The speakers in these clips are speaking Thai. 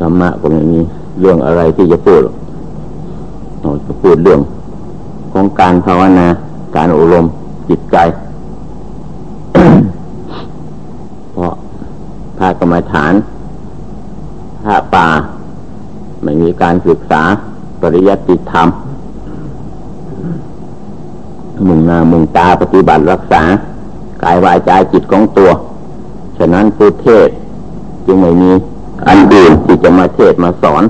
ธรรมะก็ไม่มีเรื่องอะไรที่จะพูดเราจะพูดเรื่องของการภาวนา การอบรมจิตใจ เพราะพระกรรมฐานพระป่า ไม่มีการศึกษาปริยัติธรรม มุ่งหน้ามุ่งตาปฏิบัติรักษา กายวายใจจิตของตัว ฉะนั้นพุทเทศจึงไม่มี อันอื่นที่จะมาเทศมาสอน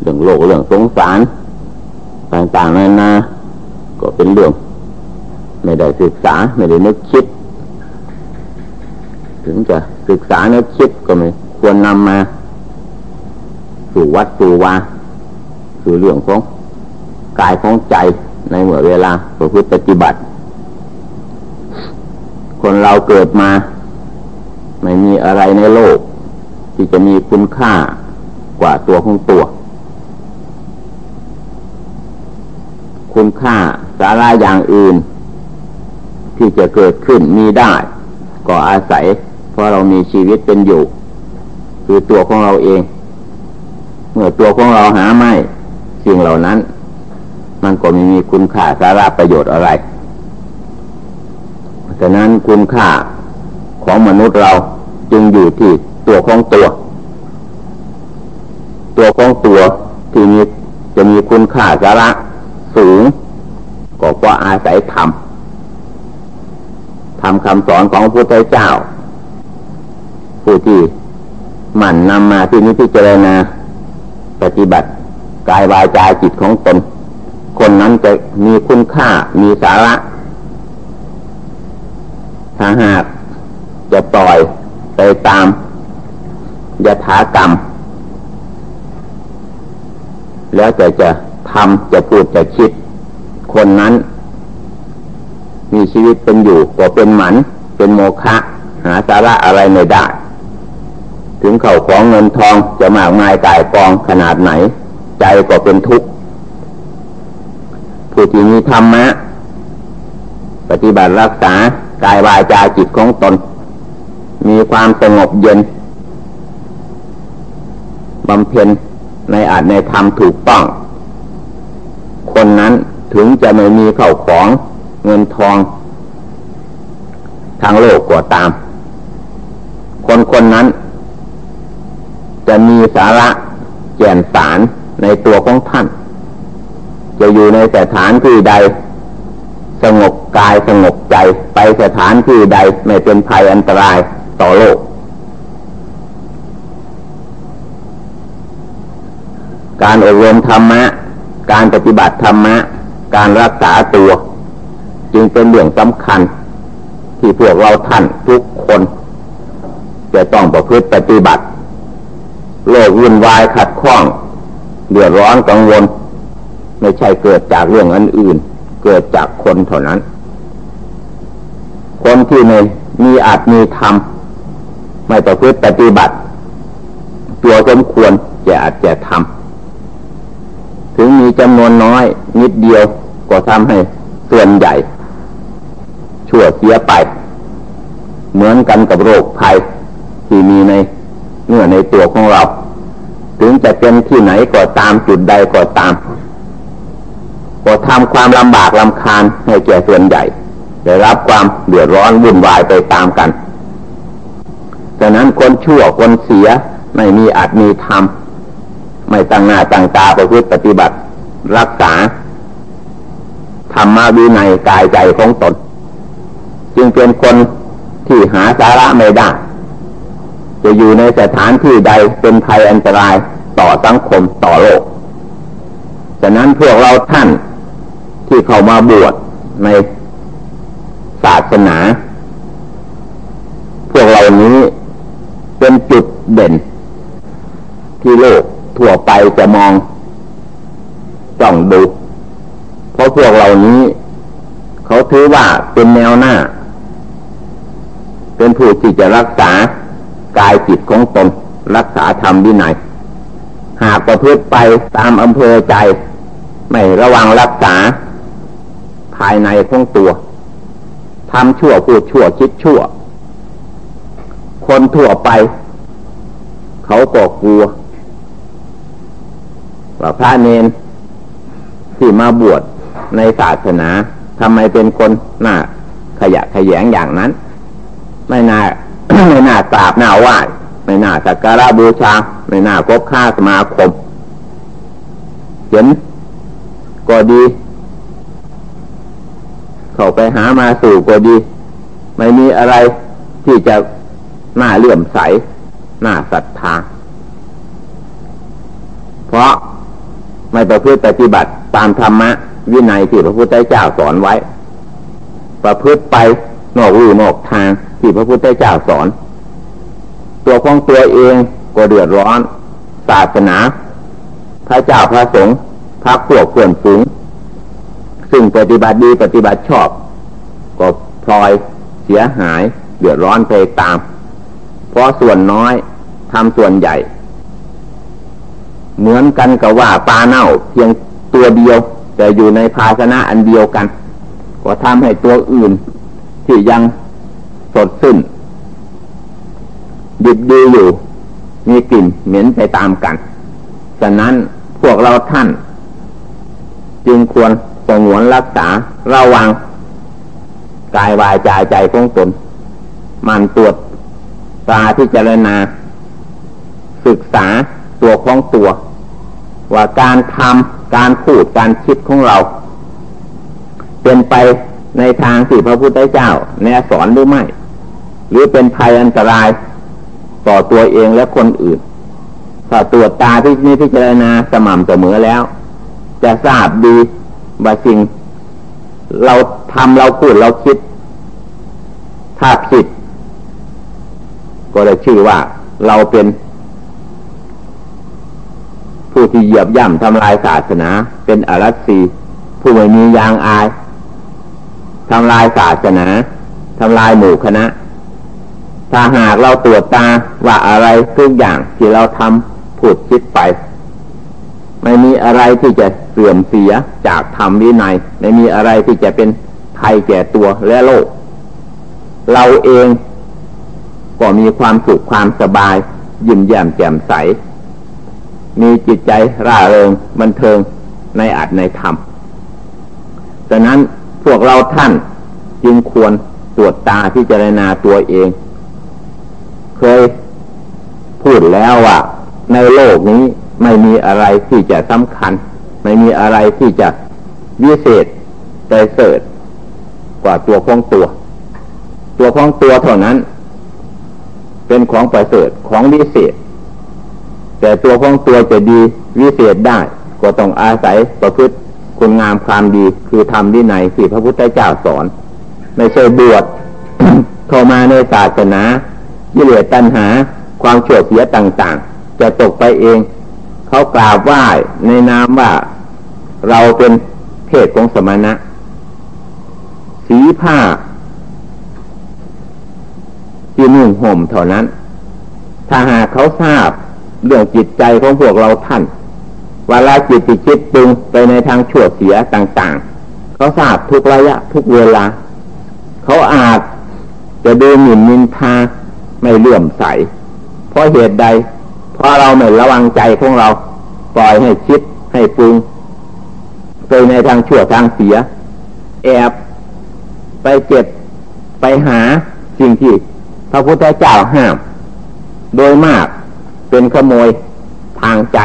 เรื่องโลกเรื่องสงสาร ต่างๆนานาก็เป็นเรื่อง ไม่ได้ศึกษาไม่ได้นึกคิด ถึงจะศึกษานึกคิดก็ไม่ควรนำมาสู่วัดสู่วาสู่เรื่องของกายของใจในเมื่อเวลาประพฤติปฏิบัติ คนเราเกิดมา ไม่มีอะไรในโลก ที่จะมีคุณค่ากว่าตัวของตัว คุณค่าสาระอย่างอื่น ที่จะเกิดขึ้นมีได้ ก็อาศัย เพราะเรามีชีวิตเป็นอยู่ คือตัวของเราเอง เมื่อตัวของเราหาไม่สิ่งเหล่านั้น มันก็ไม่มีคุณค่าสาระประโยชน์อะไรฉะนั้นคุณค่าของมนุษย์เราจึงอยู่ที่ ตัวของตัว ตัวของตัวที่มีจะมีคุณค่าสาระสูงก็เพราะอาศัยธรรมทำคำสอนของพระพุทธเจ้า ผู้ที่หมั่นนำมาที่นี้พิจารณาปฏิบัติกายวายใจจิตของตน คนนั้นจะมีคุณค่ามีสาระ ถ้าหากจะปล่อยไปตาม ยถากรรม แล้วจะจะทำจะพูดจะคิด คนนั้น มีชีวิตเป็นอยู่ก็เป็นหมัน เป็นโมฆะหาสาระอะไรไม่ได้ ถึงเข่าของเงินทองจะมากมายกายกองขนาดไหน ใจก็เป็นทุกข์ผู้ที่มีธรรมะ ปฏิบัติรักษากายวายจาจิตของตน มีความสงบเย็น บำเพ็ญในอาจในธรรมถูกต้อง คนนั้นถึงจะไม่มีเข่าของเงินทอง ทางโลกก็ตาม คนคนนั้น จะมีสาระแก่นสารในตัวของท่าน จะอยู่ในสถานที่ใด สงบกายสงบใจไปสถานที่ใดไม่เป็นภัยอันตรายต่อโลก การอบรมธรรมะ การปฏิบัติธรรมะ การรักษาตัว จึงเป็นเรื่องสำคัญ ที่พวกเราท่านทุกคน จะต้องประพฤติปฏิบัติ โลกวุ่นวายขัดข้องเดือดร้อนกังวล ไม่ใช่เกิดจากเรื่องอันอื่น เกิดจากคนเท่านั้น คนที่ในมีอาจมีธรรมไม่ประพฤติปฏิบัติ ตัวสมควรจะอาจจะทำ ถึงมีจำนวนน้อย นิดเดียวก็ทำให้ส่วนใหญ่ ชั่วเสียไป เหมือนกันกับโรคภัย ที่มีในเนื้อในตัวของเรา ถึงจะเป็นที่ไหนก็ตามจุดใดก็ตาม ก็ทำความลำบากลำคาญให้แก่ส่วนใหญ่ได้รับความเดือดร้อนวุ่นวายไปตามกัน ฉะนั้นคนชั่วคนเสียไม่มีอาจมีธรรม ไม่ตั้งหน้าตั้งตาประพฤติปฏิบัติ รักษาธรรมวินัยกายใจของตน จึงเป็นคนที่หาสาระไม่ได้ จะอยู่ในสถานที่ใดเป็นภัยอันตรายต่อสังคมต่อโลกฉะนั้นพวกเราท่านที่เข้ามาบวชในศาสนา พวกเรานี้เป็นจุดเด่นที่โลก ทั่วไปจะมองจ้องดู เพราะพวกเหล่านี้ เขาถือว่าเป็นแนวหน้า เป็นผู้ที่จะรักษากายจิตของตน รักษาธรรมวินัยหากประพฤติไปตามอำเภอใจ ไม่ระวังรักษา ภายในของตัวทำชั่วพูดชั่วคิดชั่ว คนทั่วไป เขาก็กลัว ว่าพระเนนที่มาบวชในศาสนาทำไมเป็นคนหน้าขยะขยงอย่างนั้น ไม่น่าไม่น่ากราบหน้าไหว้ไม่น่าสักการะบูชา ไม่น่าคบค้าสมาคม เห็นก็ดี เข้าไปหามาสู่ก็ดี ไม่มีอะไรที่จะหน้าเลื่อมใสหน้าศรัทธา เพราะ ไม่ประพฤติปฏิบัติตามธรรมะวินัยที่พระพุทธเจ้าสอนไว้ ประพฤติไปนอกรูนอกทางที่พระพุทธเจ้าสอน ตัวของตัวเองก็เดือดร้อน ศาสนาพระเจ้าพระสงฆ์พระพวกเพื่อนฝูงซึ่งปฏิบัติดีปฏิบัติชอบ ก็พลอยเสียหายเดือดร้อนไปตาม เพราะส่วนน้อยทำส่วนใหญ่ เหมือนกันกับว่าปลาเน่าเพียงตัวเดียว แต่อยู่ในภาชนะอันเดียวกัน ก็ทำให้ตัวอื่น ที่ยังสดสิ้นดิบดีอยู่ มีกลิ่นเหม็นไปตามกัน ฉะนั้นพวกเราท่าน จึงควรสงวนรักษาระวัง กายวายใจใจของตน มันตรวจตาที่เจรณา ศึกษา ตัวของตัว ว่าการทำการพูดการคิดของเรา เป็นไปในทางที่พระพุทธเจ้า แนะสอนหรือไม่ หรือเป็นภัยอันตรายต่อตัวเองและคนอื่น ถ้าตรวจตาที่นี้พิจารณาสม่ำเสมอแล้ว จะทราบดีว่าสิ่ง เราทำเราพูดเราคิด ถ้าผิด ก็ได้ชื่อว่าเราเป็น ผู้ที่เหยียบย่ำทำลายศาสนา เป็นอรัตสีผู้ไม่มียางอายทำลายศาสนาทำลายหมู่คณะ ถ้าหากเราตรวจตาว่าอะไรทุกอย่างที่เราทำพูดคิดไป ไม่มีอะไรที่จะเสื่อมเสียจากธรรมวินัย ไม่มีอะไรที่จะเป็นภัยแก่ตัวและโลก เราเองก็มีความสุขความสบาย ยิ้มแย้มแจ่มใส มีจิตใจร่าเริงบันเทิงในอัตในธรรมดังนั้นพวกเราท่านจึงควรตรวจตาพิจารณาตัวเอง เคยพูดแล้วว่าในโลกนี้ไม่มีอะไรที่จะสำคัญ ไม่มีอะไรที่จะวิเศษไปเสริฐกว่าตัวของตัว ตัวของตัวเท่านั้น เป็นของประเสริฐของวิเศษ แต่ตัวของตัวจะดีวิเศษได้ ก็ต้องอาศัยประพฤติคุณงามความดีคือทำดีในที่พระพุทธเจ้าสอน ไม่ใช่บวชเข้ามาในศาสนายิเลตัณหาความเฉื่อยเสียต่างๆ จะตกไปเอง เขากราบไหว้ในนามว่าเราเป็นเพศของสมณะ สีผ้าที่นุ่งห่มเท่านั้น ถ้าหากเขาทราบ เรื่องจิตใจของพวกเราท่านเวลาจิตติคิดปรุงไปในทางชั่วเสียต่างๆ เขาทราบทุกระยะทุกเวลา เขาอาจจะดูหมิ่นมินทาไม่เลื่อมใส เพราะเหตุใด เพราะเราไม่ระวังใจของเรา ปล่อยให้คิดให้ปรุงไปในทางชั่วทางเสีย แอบไปเจ็บไปหาสิ่งที่พระพุทธเจ้าห้าม โดยมาก เป็นขโมยทางใจ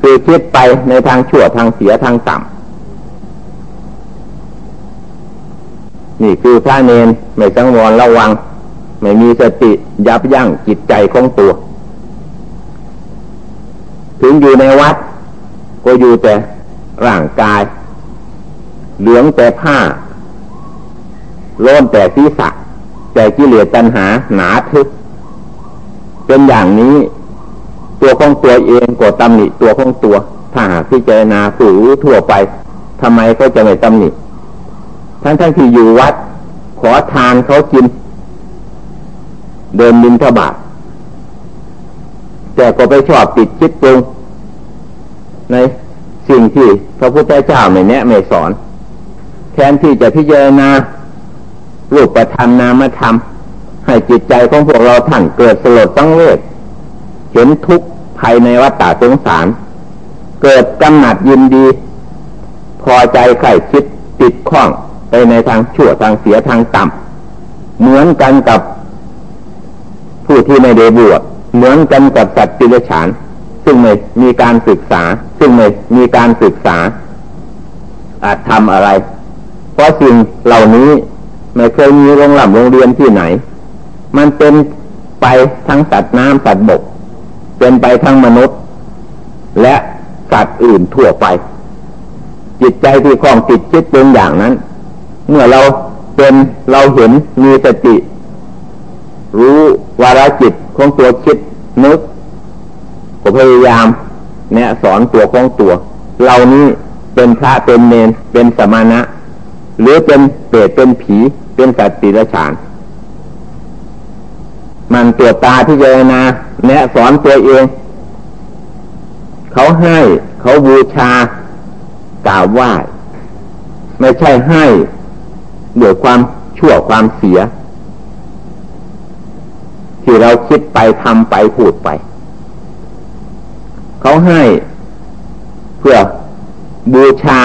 คือคิดไปในทางชั่วทางเสียทางต่ำนี่คือพระเนนไม่สังวรระวัง ไม่มีสติยับยั้งจิตใจของตัว ถึงอยู่ในวัด ก็อยู่แต่ร่างกาย เหลืองแต่ผ้าโล่นแต่ศีรษะแต่กิเลสตัณหาหนาทึก เป็นอย่างนี้ ตัวของตัวเองก็ตำหนิตัวของตัว ถ้าหากพิจารณาสู่ทั่วไปทำไมเขาจะไม่ตำหนิทั้งทั้งที่อยู่วัด ขอทานเขากิน เดินมินทบาทแต่ก็ไปชอบติดคิดปรุงในสิ่งที่พระพุทธเจ้าไม่แนะไม่สอน แทนที่จะพิจารณารูปประธรรมนามธรรม ให้จิตใจของพวกเราท่านเกิดสลดตั้งเวทเห็นทุกข์ภายในวัฏฏะสงสาร เกิดกำหนัดยินดี พอใจไข่คิดติดข้องไปในทางชั่วทางเสียทางต่ำเหมือนกันกับผู้ที่ไม่ได้บวชเหมือนกันกับสัตว์ปิรฉาน ซึ่งไม่มีการศึกษา ซึ่งไม่มีการศึกษา อาจทำอะไร เพราะสิ่งเหล่านี้ไม่เคยมีโรงหลับโรงเรียนที่ไหน มันเป็นไปทั้งสัตว์น้ำสัตว์บก เป็นไปทั้งมนุษย์ และสัตว์อื่นทั่วไป จิตใจที่คล้องติดคิดเป็นอย่างนั้น เมื่อเราเป็นเราเห็นมีสติ รู้วาระจิตของตัวคิดนึกก็พยายามแนะสอนตัวของตัว เรานี้เป็นพระเป็นเนนเป็นสมณะ หรือเป็นเปรตเป็นผีเป็นสัตว์ปีละฉาน มันตัวตาที่เจรนาแนะสอนตัวเอง เขาให้เขาบูชากราบไหว้ไม่ใช่ให้เดือความชั่วความเสีย ที่เราคิดไปทำไปพูดไป เขาให้เพื่อบูชา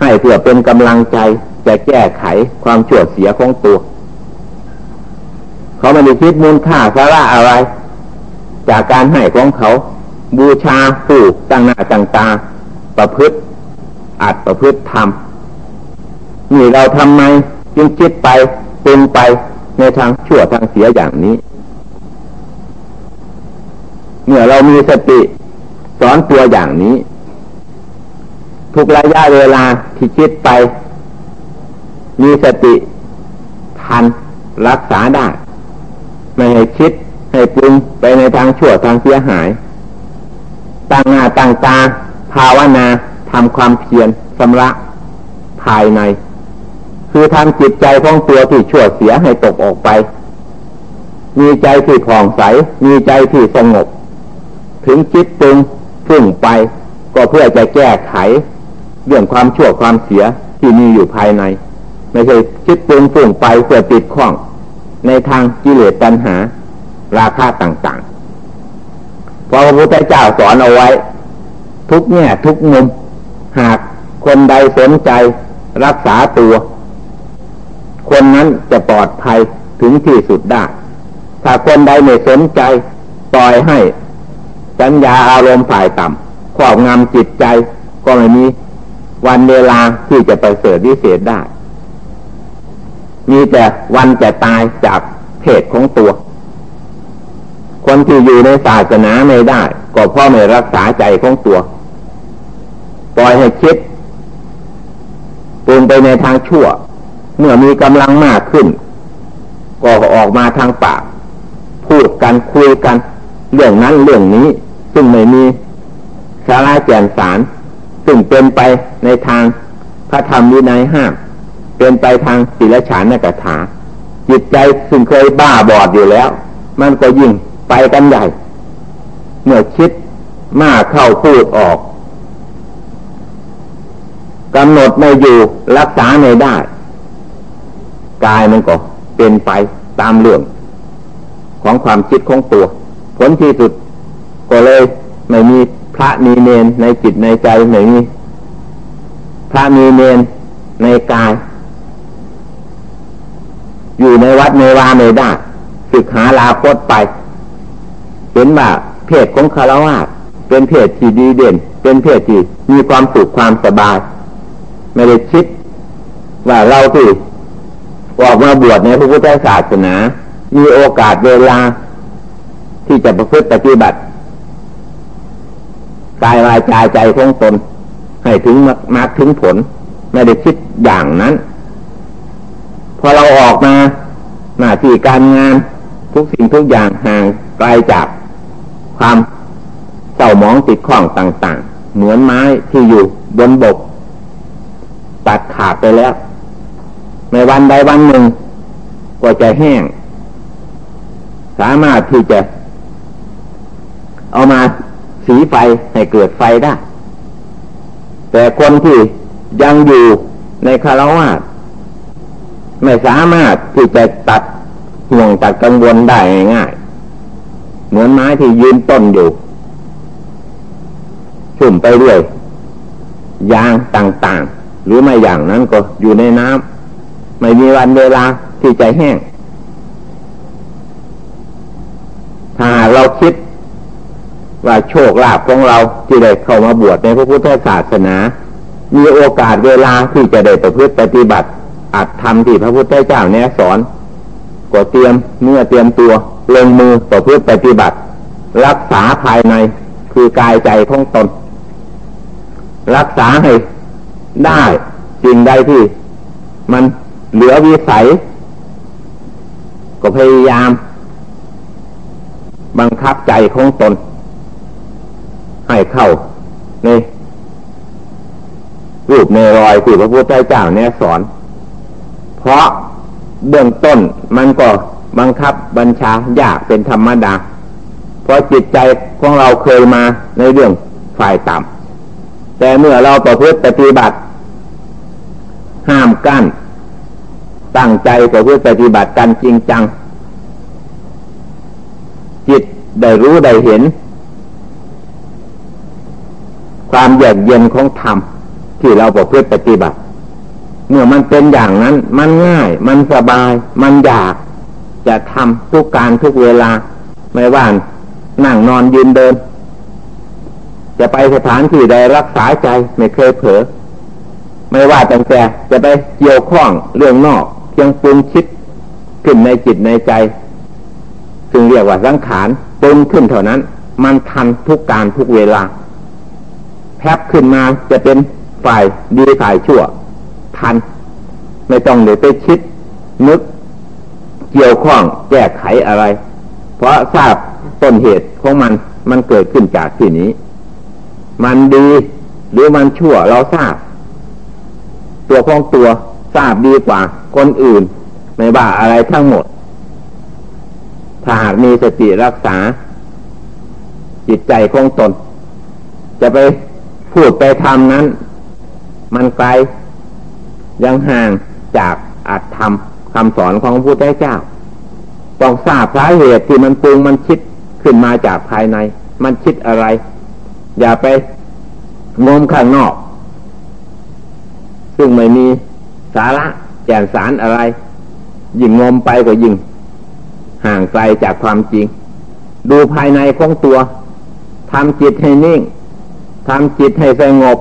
ให้เพื่อเป็นกำลังใจจะแก้ไขความชั่วเสียของตัว เขาไม่ได้คิดมูลค่าสาระอะไร จากการให้ของเขา บูชาผู้ต่างหน้าต่างตา ประพฤติอาจประพฤติทำนี่เราทำไมจึงคิดไปเป็นไปในทางชั่วทางเสียอย่างนี้เมื่อเรามีสติสอนตัวอย่างนี้ ทุกระยะเวลาที่คิดไป มีสติทันรักษาได้ ไม่ให้คิดให้ปรุงไปในทางชั่วทางเสียหายตั้งหน้าตั้งตาภาวนาทำความเพียรสำระภายใน คือทำจิตใจของตัวที่ชั่วเสียให้ตกออกไป มีใจที่ผ่องใส มีใจที่สงบ ถึงจิตปรุงฟุ้งไป ก็เพื่อจะแก้ไข เรื่องความชั่วความเสียที่มีอยู่ภายใน ไม่ใช่คิดปรุงฟุ้งไปเพื่อติดข้อง ในทางกิเลสตัณหา ราคาต่างๆพระพุทธเจ้าสอนเอาไว้ ทุกแง่ทุกมุม หากคนใดสนใจรักษาตัว คนนั้นจะปลอดภัยถึงที่สุดได้ ถ้าคนใดไม่สนใจปล่อยให้สัญญาอารมณ์ฝ่ายต่ำครอบงำจิตใจก็ไม่มีวันเวลาที่จะไปเสริฐวิเศษได้ มีแต่วันจะตายจากเพศของตัว คนที่อยู่ในศาสนาไม่ได้ ก็เพราะไม่รักษาใจของตัว ปล่อยให้คิดปรุงไปในทางชั่ว เมื่อมีกำลังมากขึ้น ก็ออกมาทางปาก พูดกันคุยกัน เรื่องนั้นเรื่องนี้ ซึ่งไม่มีสาระแก่นสาร ซึ่งเป็นไปในทางพระธรรมวินัยห้าม เป็นไปทางศีลฉานนกถา จิตใจซึ่งเคยบ้าบอดอยู่แล้ว มันก็ยิ่งไปกันใหญ่ เมื่อคิดมากเข้าพูดออกกำหนดไม่อยู่รักษาไม่ได้ กายมันก็เป็นไปตามเรื่อง ของความคิดของตัว ผลที่สุดก็เลยไม่มีพระมีเนนในจิตในใจไม่มีพระมีเนนในกาย อยู่ในวัดในวาไม่ได้ศึกหาลาพดไป เห็นว่าเพศของคารวะเป็นเพศที่ดีเด่น เป็นเพศที่มีความสุขความสบาย ไม่ได้คิด ว่าเราที่ออกมาบวชในพระพุทธศาสนา มีโอกาสเวลาที่จะประพฤติปฏิบัติกายวายใจใจของตนให้ถึงมาถึงผล ไม่ได้คิดอย่างนั้น พอเราออกมาหน้าที่การงานทุกสิ่งทุกอย่างห่างไกลจากความเศร้ามองติดข้องต่าง ๆ เหมือนไม้ที่อยู่บนบก ตัดขาดไปแล้ว ในวันใดวันหนึ่งก็จะแห้ง สามารถที่จะ เอามาสีไฟให้เกิดไฟได้ แต่คนที่ยังอยู่ในคารวะ ไม่สามารถที่จะตัดห่วงตัดกังวลได้ง่ายเหมือนไม้ที่ยืนต้นอยู่ชุ่มไปเรื่อยยางต่างๆ หรือไม่อย่างนั้นก็อยู่ในน้ำไม่มีวันเวลาที่จะแห้ง ถ้าเราคิดว่าโชคลาภของเราที่ได้เข้ามาบวชในพระพุทธศาสนา มีโอกาสเวลาที่จะได้ประพฤติปฏิบัติ อัดทำที่พระพุทธเจ้าแนะสอนก็เตรียมเมื่อเตรียมตัวลงมือประพฤติปฏิบัติ รักษาภายในคือกายใจของตน รักษาให้ได้สิ่งใดที่ มันเหลือวิสัย ก็พยายาม บังคับใจของตน ให้เข้าในรูปในรอยที่พระพุทธเจ้าเนี่ยสอน เพราะเบื้องต้นมันก็บังคับบัญชายากเป็นธรรมดา เพราะจิตใจของเราเคยมาในเรื่องฝ่ายต่ำแต่เมื่อเราประพฤติปฏิบัติ ห้ามกัน้นตั้งใจประพฤติปฏิบัติกันจริงจัง จิตได้รู้ได้เห็น ความเยือกเย็นของธรรมที่เราประพฤติปฏิบัติ เมื่อมันเป็นอย่างนั้น มันง่าย มันสบาย มันอยาก จะทำทุกการทุกเวลา ไม่ว่านั่งนอนยืนเดิน จะไปสถานที่ใดรักษาใจไม่เคยเผลอไม่ว่าตั้งแต่จะไปเกี่ยวข้องเรื่องนอกเพียงปรุงคิดขึ้นในจิตในใจ ซึ่งเรียกว่าสังขารปรุงขึ้นเท่านั้น มันทันทุกการทุกเวลา แพบขึ้นมาจะเป็นฝ่ายดีฝ่ายชั่ว ทัน ไม่ต้องเดี๋ยวไปคิดนึกเกี่ยวข้องแก้ไขอะไร เพราะทราบต้นเหตุของมันมันเกิดขึ้นจากที่นี้ มันดีหรือมันชั่วเราทราบ ตัวของตัวทราบดีกว่า คนอื่น ไม่ว่าอะไรทั้งหมด ถ้าหากมีสติรักษา จิตใจของตน จะไปพูดไปทำนั้น มันไกล ยังห่างจากอัตธรรมคำสอนของพระพุทธเจ้าต้องทราบสาเหตุที่มันปรุงมันคิดขึ้นมาจากภายใน มันคิดอะไร อย่าไปงมข้างนอก ซึ่งไม่มีสาระแก่นสารอะไร ยิ่งงมไปก็ยิ่ง ห่างไกลจากความจริง ดูภายในของตัวทำจิตให้นิ่งทำจิตให้สงบ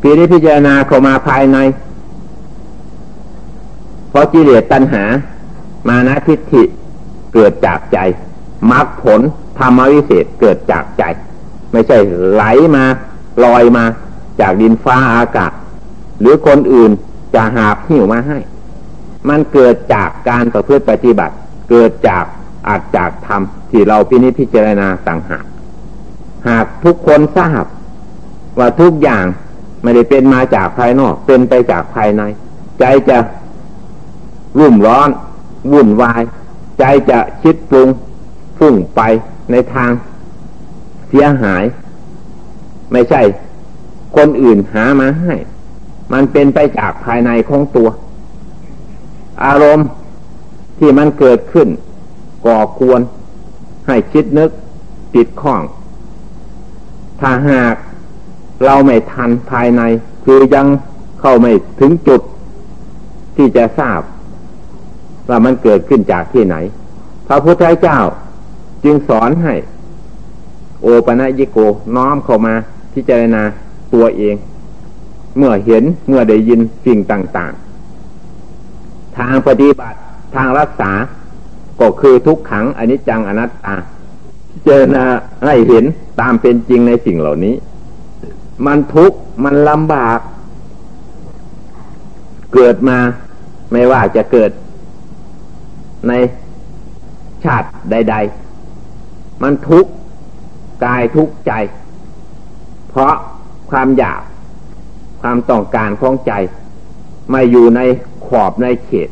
พิจารณาเข้ามาภายใน เพราะกิเลสตัณหา มานะทิฏฐิเกิดจากใจมรรคผลธรรมวิเศษเกิดจากใจ ไม่ใช่ไหลมาลอยมาจากดินฟ้าอากาศ หรือคนอื่นจะหาหิวมาให้ มันเกิดจากการประพฤติปฏิบัติ เกิดจากอาจจากธรรมที่เราพินิจพิจารณาต่างหากหากทุกคนทราบ ว่าทุกอย่างไม่ได้เป็นมาจากภายนอก เป็นไปจากภายใน ใจจะ รุ่มร้อน วุ่นวาย ใจจะคิดปรุงฟุ้งไปในทางเสียหาย ไม่ใช่ คนอื่นหามาให้ มันเป็นไปจากภายในของตัว อารมณ์ที่มันเกิดขึ้น ก่อควร ให้คิดนึกติดข้อง ถ้าหากเราไม่ทันภายใน คือยังเข้าไม่ถึงจุดที่จะทราบ ว่ามันเกิดขึ้นจากที่ไหน พระพุทธเจ้าจึงสอนให้ โอปะยิโกน้อมเข้ามาพิจารณาตัวเอง เมื่อเห็นเมื่อได้ยินสิ่งต่าง ๆ ทางปฏิบัติทางรักษาก็คือทุกขังอนิจจังอนัตตาพิจารณาให้เห็นตามเป็นจริงในสิ่งเหล่านี้ มันทุกข์มันลำบาก เกิดมาไม่ว่าจะเกิด ในชาติใด ๆ มันทุกข์กายทุกข์ใจ เพราะความอยากความต้องการของใจ ไม่อยู่ในขอบในเขต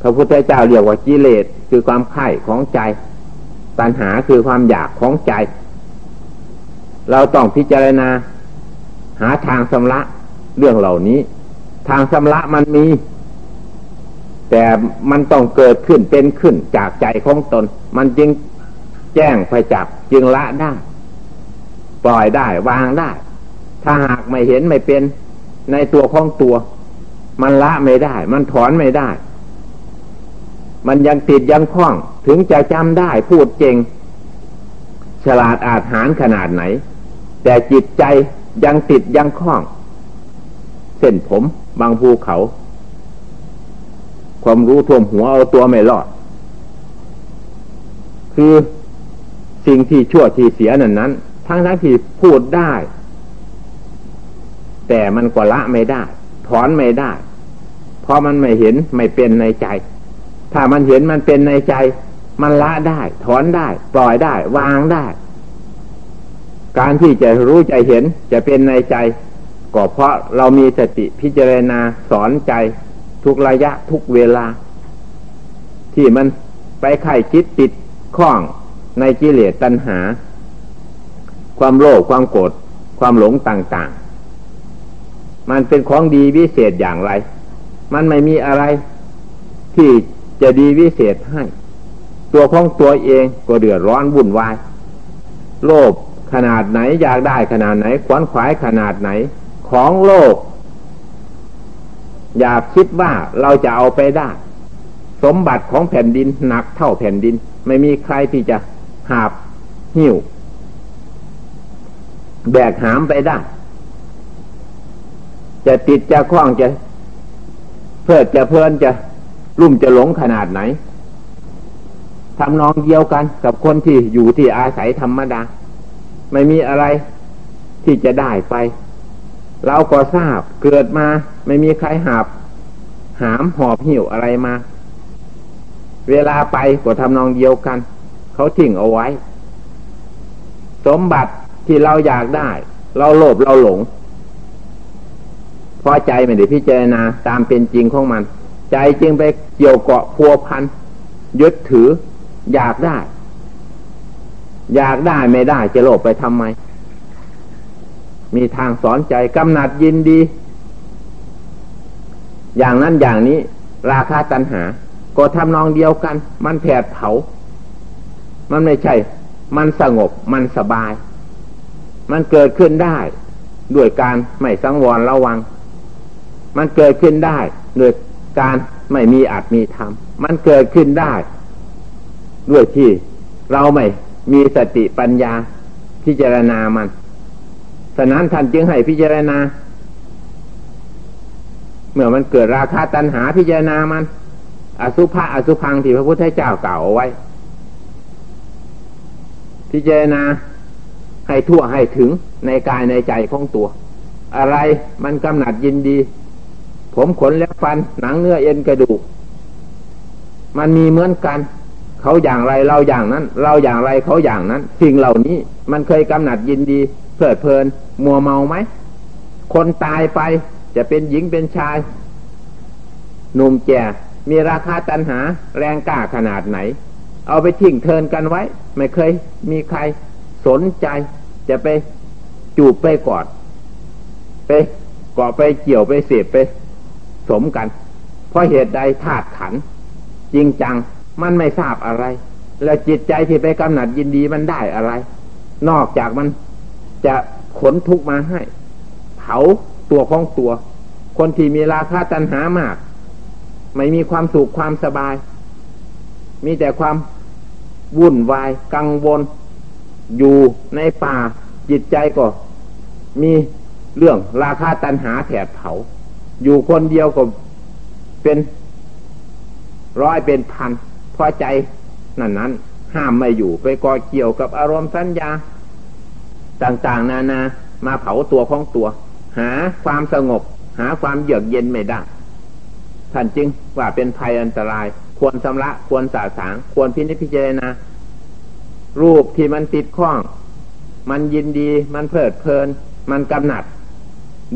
พระพุทธเจ้าเรียกว่ากิเลสคือความไข่ของใจ ตัณหาคือความอยากของใจ เราต้องพิจารณา หาทางสำระเรื่องเหล่านี้ ทางสำระมันมี แต่มันต้องเกิดขึ้นเป็นขึ้นจากใจของตน มันจึงแจ้งไปจับจึงละได้ ปล่อยได้วางได้ ถ้าหากไม่เห็นไม่เป็นในตัวของตัว มันละไม่ได้ มันถอนไม่ได้ มันยังติดยังคล้อง ถึงจะจำได้พูดเจงฉลาดอาจหารขนาดไหน แต่จิตใจยังติดยังคล้อง เส้นผมบางภูเขา ความรู้ท่วมหัวเอาตัวไม่รอด คือสิ่งที่ชั่วที่เสียนั้นนั้น ทั้งทั้งที่พูดได้ แต่มันก็ละไม่ได้ ถอนไม่ได้ เพราะมันไม่เห็นไม่เป็นในใจ ถ้ามันเห็นมันเป็นในใจ มันละได้ ถอนได้ ปล่อยได้ วางได้ การที่จะรู้ใจเห็นจะเป็นในใจก็เพราะเรามีสติพิจารณาสอนใจ ทุกระยะทุกเวลา ที่มันไปไข่คิดติดข้องในกิเลสตัณหา ความโลภความโกรธความหลงต่างๆ มันเป็นของดีวิเศษอย่างไร มันไม่มีอะไรที่จะดีวิเศษให้ ตัวของตัวเองก็เดือดร้อนวุ่นวาย โลภขนาดไหนอยากได้ขนาดไหน ขวนขวายขนาดไหน ของโลก อย่าคิดว่าเราจะเอาไปได้ สมบัติของแผ่นดินหนักเท่าแผ่นดิน ไม่มีใครที่จะหาบหิ้วแบกหามไปได้ จะติดจะคล้องจะ เพื่อจะเพลินจะรุ่มจะหลงขนาดไหนทำนองเดียวกันกับคนที่อยู่ที่อาศัยธรรมดา ไม่มีอะไรที่จะได้ไป เราก็ทราบเกิดมาไม่มีใครหาบ หามหอบหิวอะไรมา เวลาไปก็ทำนองเดียวกัน เขาทิ้งเอาไว้ สมบัติที่เราอยากได้ เราโลภเราหลง พอใจไม่ได้พิจารณาตามเป็นจริงของมัน ใจจึงไปเกี่ยวเกาะพัวพันยึดถือ อยากได้ อยากได้ไม่ได้จะโลภไปทำไม มีทางสอนใจกำหนัดยินดี อย่างนั้นอย่างนี้ ราคาตัณหา ก็ทำนองเดียวกัน มันแผดเผา มันไม่ใช่ มันสงบ มันสบาย มันเกิดขึ้นได้ ด้วยการไม่สังวรระวัง มันเกิดขึ้นได้ด้วยการไม่มีอาจมีธรรม มันเกิดขึ้นได้ ด้วยที่เราไม่มีสติปัญญาพิจารณามัน ฉะนั้นท่านจึงให้พิจารณา เมื่อมันเกิดราคาตัณหาพิจารณามัน อสุภะอสุพังที่พระพุทธเจ้ากล่าวเอาไว้ พิจารณาให้ทั่วให้ถึงในกายในใจของตัว อะไรมันกำหนัดยินดี ผมขนและฟันหนังเนื้อเอ็นกระดูก มันมีเหมือนกันเขาอย่างไรเราอย่างนั้น เราอย่างไรเขาอย่างนั้น สิ่งเหล่านี้มันเคยกำหนัดยินดี เพลิดเพลินมัวเมาไหม คนตายไปจะเป็นหญิงเป็นชาย หนุ่มแก่มีราคาตันหาแรงกล้าขนาดไหน เอาไปทิ้งเทินกันไว้ ไม่เคยมีใครสนใจ จะไปจูบไปกอด ไปเกาะไปเกี่ยวไปเสียไป สมกัน เพราะเหตุใดธาตุขัน จริงจังมันไม่ทราบอะไร แล้วจิตใจที่ไปกำหนัดยินดีมันได้อะไร นอกจากมัน จะขนทุกมาให้ เผาตัวของตัว คนที่มีราคาตัณหามาก ไม่มีความสุขความสบาย มีแต่ความวุ่นวาย กังวล อยู่ในป่าจิตใจก็ มีเรื่องราคาตันหาแถบเผา อยู่คนเดียวก็เป็นร้อยเป็นพันพอใจนั่นนั้น ห้ามไม่อยู่ไปก่อเกี่ยวกับอารมณ์สัญญา ต่างๆ นานามาเผาตัวของตัว หาความสงบ หาความเยือกเย็นไม่ได้ท่านจึงว่าเป็นภัยอันตราย ควรสำระควรสาสาง ควรพินิจพิจารณารูปที่มันติดข้อง มันยินดีมันเพลิดเพลิน มันกำหนัด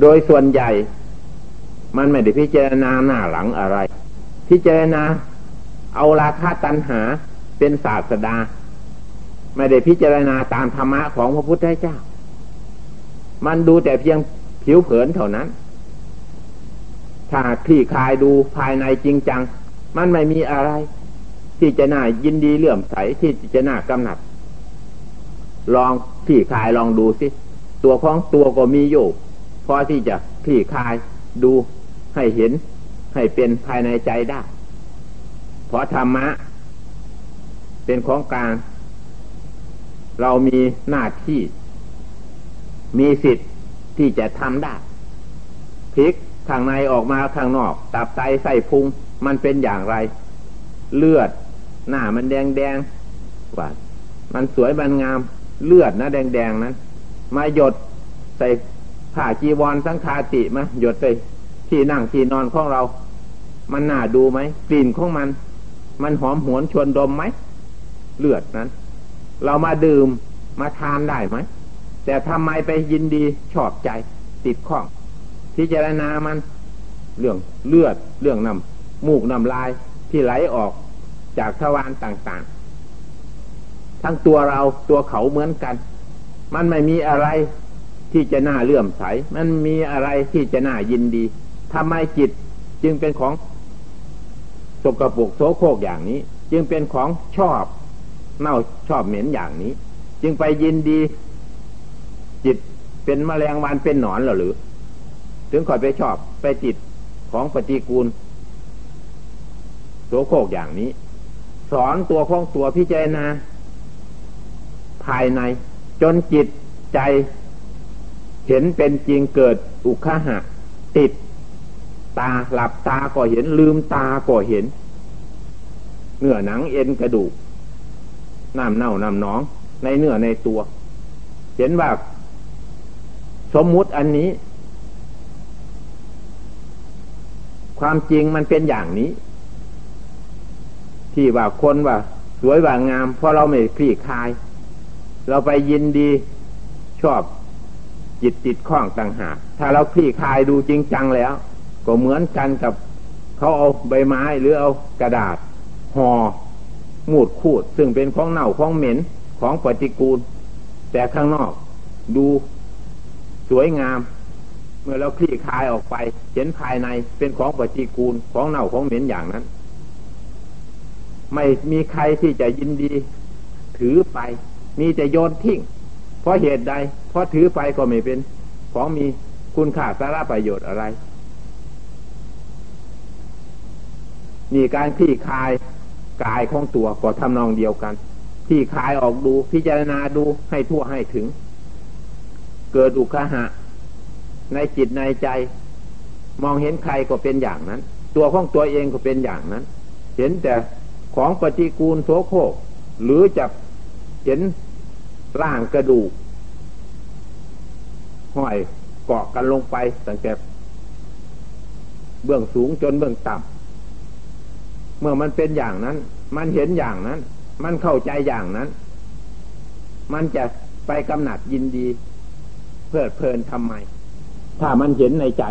โดยส่วนใหญ่ มันไม่ได้พิจารณาหน้าหลังอะไร พิจารณาเอาราคาตัณหาเป็นศาสดา ไม่ได้พิจารณาตามธรรมะของพระพุทธเจ้า มันดูแต่เพียงผิวเผินเท่านั้น ถ้าคลี่คายดูภายในจริงจัง มันไม่มีอะไร ที่จะน่ายินดีเลื่อมใสที่จะน่ากำหนัด ลองขี่คายลองดูสิ ตัวของตัวก็มีอยู่พอที่จะขี่คายดูให้เห็นให้เป็นภายในใจได้ เพราะธรรมะ เป็นของกลาง เรามีหน้าที่ มีสิทธิ์ที่จะทำได้พลิกข้างในออกมาข้างนอก ตับไตใส่พุงมันเป็นอย่างไร เลือด หน้ามันแดงแดงว่ามันสวยมันงาม เลือดนะแดงแดงนั้นมาหยดใส่ผ้าจีวรสังคาติมาหยดใส่ที่นั่งที่นอนของเรา มันน่าดูไหมกลิ่นของมัน มันหอมหวนชวนดมไหมเลือดนั้น เรามาดื่มมาทานได้ไหมแต่ทำไมไปยินดีชอบใจติดข้องพิจารณามันเรื่องเลือดเรื่องน้ำมูกน้ำลายที่ไหลออกจากทวารต่างๆ ทั้งตัวเราตัวเขาเหมือนกัน มันไม่มีอะไรที่จะน่าเลื่อมใส มันมีอะไรที่จะน่ายินดีทำไมจิตจึงเป็นของสกรปรกโสโครกอย่างนี้ จึงเป็นของชอบ เน่าชอบเหม็นอย่างนี้ จึงไปยินดี จิตเป็นมแมลงวันเป็นหนอนหรือ ถึงคอยไปชอบไปจิตของปฏิกูลโสโครกอย่างนี้ สอนตัวของตัวพิจารณาภายใน จนจิตใจ เห็นเป็นจริงเกิดอุคหะ ติด ตาหลับตาก็เห็นลืมตาก็เห็นเนื้อหนังเอ็นกระดูก น้ำเน่าน้ำหนอง ในเนื้อในตัว เห็นว่าสมมุติอันนี้ ความจริงมันเป็นอย่างนี้ ที่ว่าคนว่า สวยว่างาม เพราะเราไม่คลี่คลาย เราไปยินดีชอบจิตติดข้องต่างหากถ้าเราคลี่คลายดูจริงจังแล้ว ก็เหมือนกันกับเขาเอาใบไม้หรือเอากระดาษห่อ มูดคูด ซึ่งเป็นของเน่าของเหม็นของปฏิกูล แต่ข้างนอก ดูสวยงาม เมื่อเราคลี่คลายออกไป เห็นภายในเป็นของปฏิกูลของเน่าของเหม็นอย่างนั้น ไม่มีใครที่จะยินดี ถือไป มีแต่โยนทิ้งเพราะเหตุใด เพราะถือไปก็ไม่เป็น ของมีคุณค่าสาระประโยชน์อะไรมีการที่คลาย กายของตัวก็ทำนองเดียวกัน ที่คายออกดูพิจารณาดูให้ทั่วให้ถึง เกิดอุคหะ ในจิตในใจ มองเห็นใครก็เป็นอย่างนั้น ตัวของตัวเองก็เป็นอย่างนั้น เห็นแต่ของปฏิกูลโสโครกหรือจะเห็นร่างกระดูกห้อยเกาะกันลงไปตั้งแต่เบื้องสูงจนเบื้องต่ำ เมื่อมันเป็นอย่างนั้น มันเห็นอย่างนั้น มันเข้าใจอย่างนั้น มันจะไปกำหนัดยินดี เพลิดเพลินทำไม ถ้ามันเห็นในใจ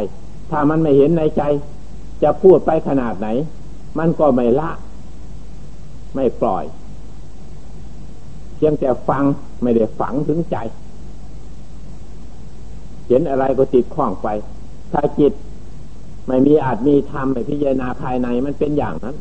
ถ้ามันไม่เห็นในใจ จะพูดไปขนาดไหน มันก็ไม่ละ ไม่ปล่อยพียงแต่ฟังไม่ได้ฝังถึงใจ เห็นอะไรก็ติดข้องไป ถ้าจิตไม่มีอาจมีธรรมไม่พิจารณาภายในมันเป็นอย่างนั้น